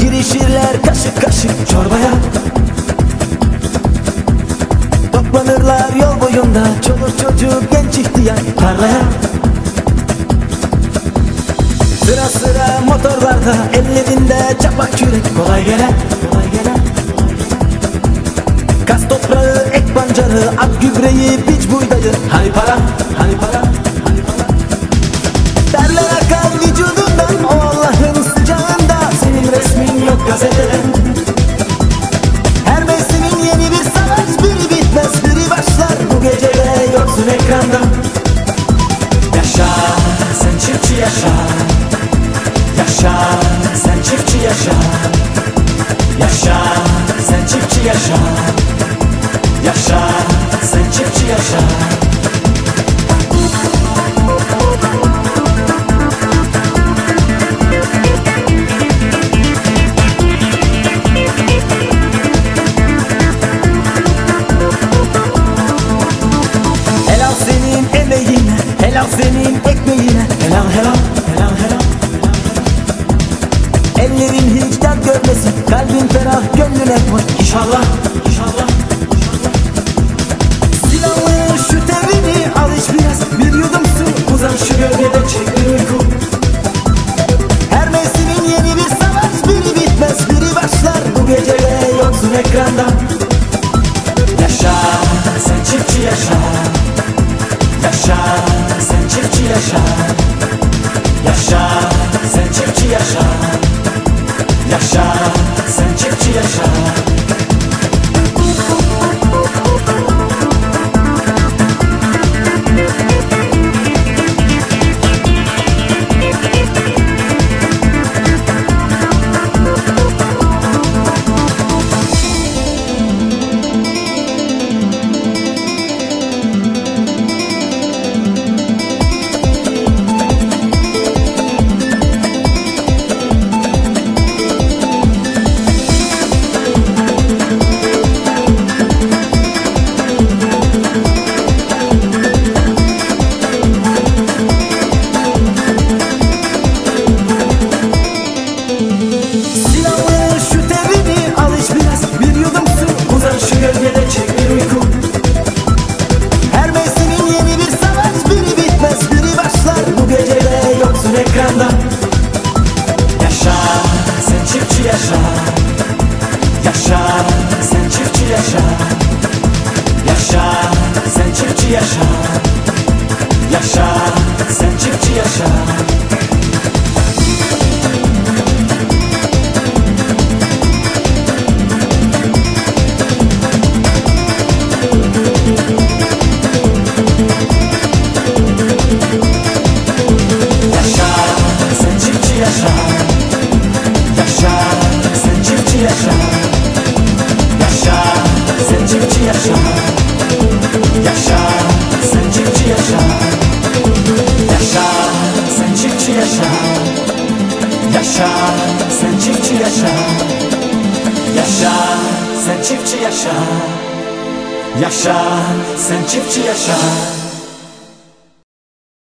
pişirler kaşık kaşık çorbaya. Toplanırlar yol boyunda çoluk çocuk genç ihtiyar tarlaya. Sıra sıra motorlarda ellerinde çapak kürek kolay gelen kolay gelen Kas toprağı ek pancarı ak gübreyi piç buğdayı Hani para hani para yaşa sen çiftçi yaşa. Helal senin emeğine Helal senin ekmeğine. Ellerin hiç dert görmesin Kalbin ferah gönlün hoş İnşallah inşallah. Silahlı şu terini al iç biraz. Bir yudum su uzan şu gölgede çek bir uyku. Her mevsimin yeni bir savaş Biri bitmez biri başlar. Bu gece yoksun ekranda. Yaşa sen çiftçi yaşa. Yaşa sen çiftçi yaşa. Yaşa sen çiftçi yaşa. Yaşa sen çiftçi yaşa Yaşa sen çiftçi yaşa. Yaşa sen çiftçi yaşa. Yaşa sen çiftçi yaşa çiftçi yaşa. Yaşa sen çiftçi yaşa. Yaşa sen çiftçi yaşa. Yaşa sen çiftçi yaşa